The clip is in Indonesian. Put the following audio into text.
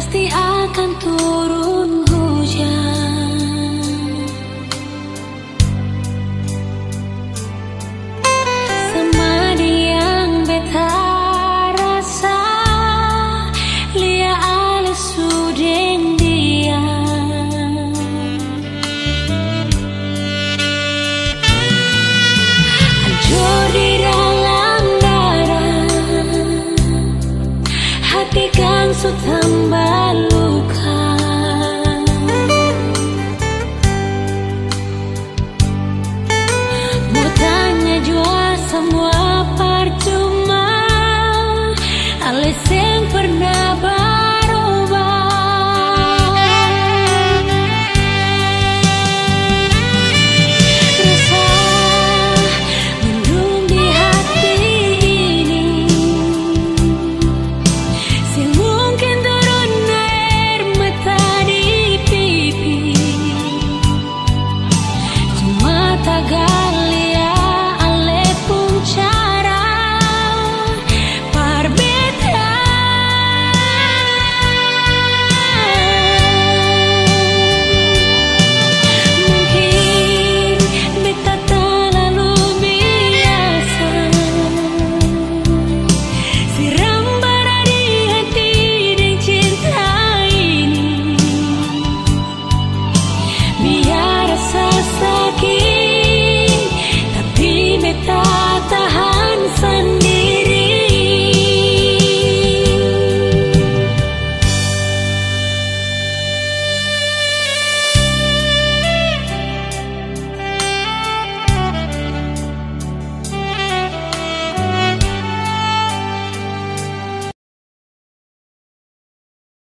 pasti akan turun hujan. Semadi yang beta rasa Lia ale sudeng dia. Hancur di dalam darah Hati kan sutam